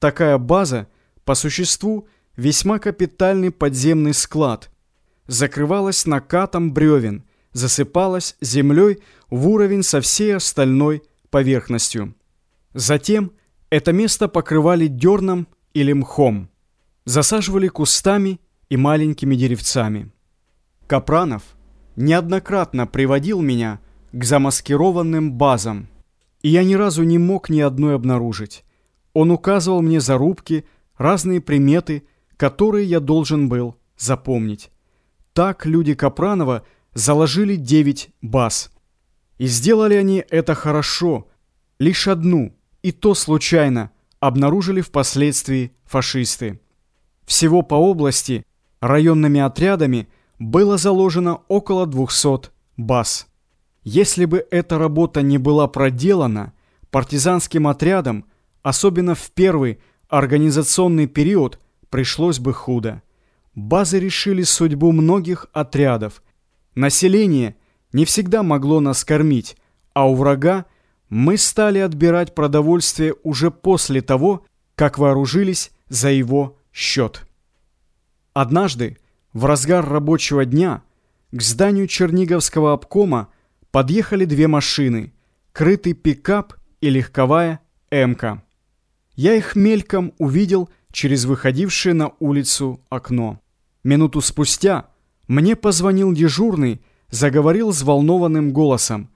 Такая база, по существу, весьма капитальный подземный склад. Закрывалась накатом бревен, засыпалась землей в уровень со всей остальной поверхностью. Затем это место покрывали дерном или мхом, засаживали кустами и маленькими деревцами. Капранов неоднократно приводил меня к замаскированным базам, и я ни разу не мог ни одной обнаружить. Он указывал мне зарубки, разные приметы, которые я должен был запомнить. Так люди Капранова заложили девять баз. И сделали они это хорошо. Лишь одну, и то случайно, обнаружили впоследствии фашисты. Всего по области районными отрядами было заложено около 200 баз. Если бы эта работа не была проделана, партизанским отрядам, особенно в первый организационный период, пришлось бы худо. Базы решили судьбу многих отрядов. Население не всегда могло нас кормить, а у врага мы стали отбирать продовольствие уже после того, как вооружились за его счет. Однажды, в разгар рабочего дня, к зданию Черниговского обкома подъехали две машины, крытый пикап и легковая «Эмка». Я их мельком увидел через выходившее на улицу окно. Минуту спустя мне позвонил дежурный, заговорил взволнованным голосом.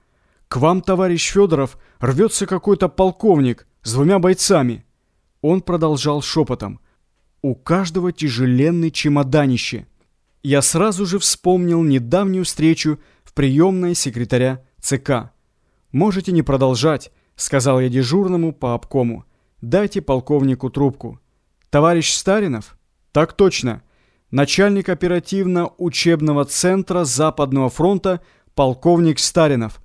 «К вам, товарищ Федоров, рвется какой-то полковник с двумя бойцами». Он продолжал шепотом. «У каждого тяжеленный чемоданище». Я сразу же вспомнил недавнюю встречу в приемной секретаря ЦК. «Можете не продолжать», — сказал я дежурному по обкому. «Дайте полковнику трубку». «Товарищ Старинов?» «Так точно. Начальник оперативно-учебного центра Западного фронта полковник Старинов.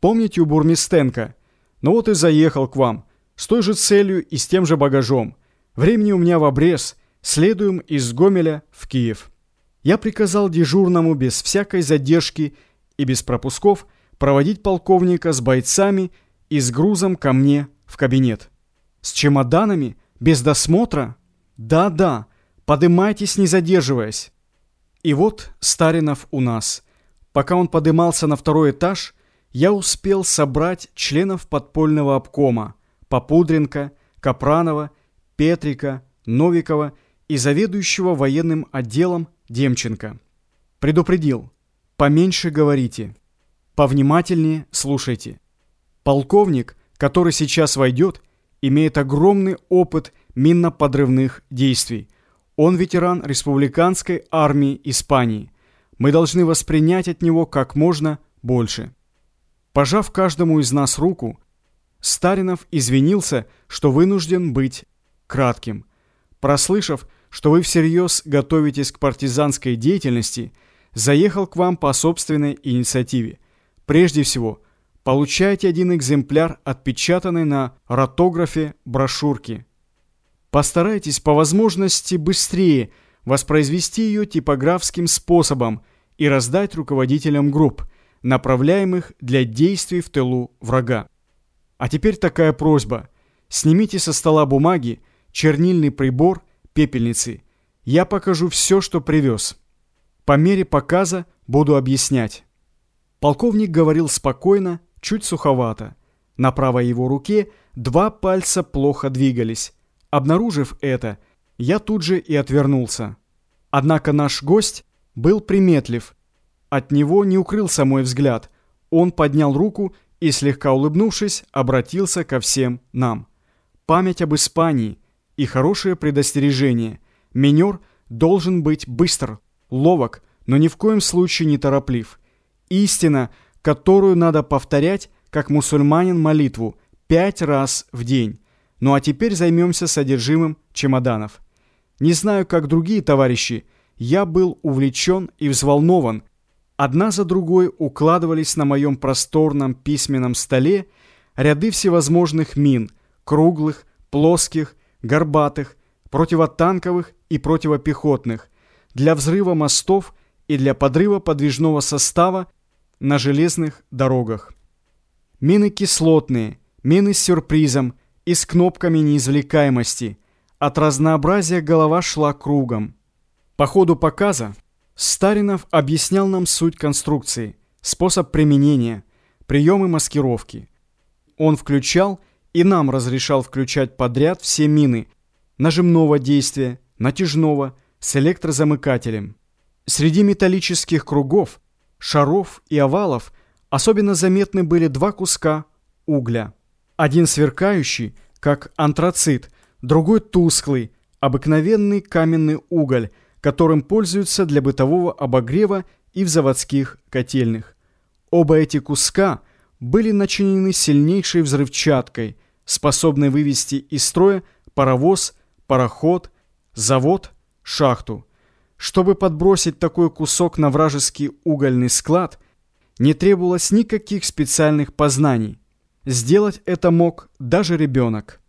Помните у Бурмистенко? Ну вот и заехал к вам. С той же целью и с тем же багажом. Времени у меня в обрез. Следуем из Гомеля в Киев». Я приказал дежурному без всякой задержки и без пропусков проводить полковника с бойцами и с грузом ко мне в кабинет. С чемоданами? Без досмотра? Да-да, подымайтесь, не задерживаясь. И вот Старинов у нас. Пока он подымался на второй этаж, я успел собрать членов подпольного обкома Попудренко, Капранова, Петрика, Новикова и заведующего военным отделом Демченко. Предупредил. Поменьше говорите. Повнимательнее слушайте. Полковник, который сейчас войдет, имеет огромный опыт минно-подрывных действий. Он ветеран республиканской армии Испании. Мы должны воспринять от него как можно больше. Пожав каждому из нас руку, Старинов извинился, что вынужден быть кратким. Прослышав, что вы всерьез готовитесь к партизанской деятельности, заехал к вам по собственной инициативе. Прежде всего, получайте один экземпляр отпечатанной на ротографе брошюрки. Постарайтесь по возможности быстрее воспроизвести ее типографским способом и раздать руководителям групп, направляемых для действий в тылу врага. А теперь такая просьба. Снимите со стола бумаги, чернильный прибор пепельницы. Я покажу все, что привез. По мере показа буду объяснять. Полковник говорил спокойно, чуть суховато. На правой его руке два пальца плохо двигались. Обнаружив это, я тут же и отвернулся. Однако наш гость был приметлив. От него не укрылся мой взгляд. Он поднял руку и, слегка улыбнувшись, обратился ко всем нам. Память об Испании – и хорошее предостережение. Минер должен быть быстр, ловок, но ни в коем случае не тороплив. Истина, которую надо повторять, как мусульманин молитву, пять раз в день. Ну а теперь займемся содержимым чемоданов. Не знаю, как другие товарищи, я был увлечен и взволнован. Одна за другой укладывались на моем просторном письменном столе ряды всевозможных мин, круглых, плоских, горбатых, противотанковых и противопехотных, для взрыва мостов и для подрыва подвижного состава на железных дорогах. Мины кислотные, мины с сюрпризом и с кнопками неизвлекаемости, От разнообразия голова шла кругом. По ходу показа Старинов объяснял нам суть конструкции, способ применения, приемы маскировки. Он включал и нам разрешал включать подряд все мины нажимного действия, натяжного, с электрозамыкателем. Среди металлических кругов, шаров и овалов особенно заметны были два куска угля. Один сверкающий, как антрацит, другой тусклый, обыкновенный каменный уголь, которым пользуются для бытового обогрева и в заводских котельных. Оба эти куска были начинены сильнейшей взрывчаткой, способной вывести из строя паровоз, пароход, завод, шахту. Чтобы подбросить такой кусок на вражеский угольный склад, не требовалось никаких специальных познаний. Сделать это мог даже ребенок.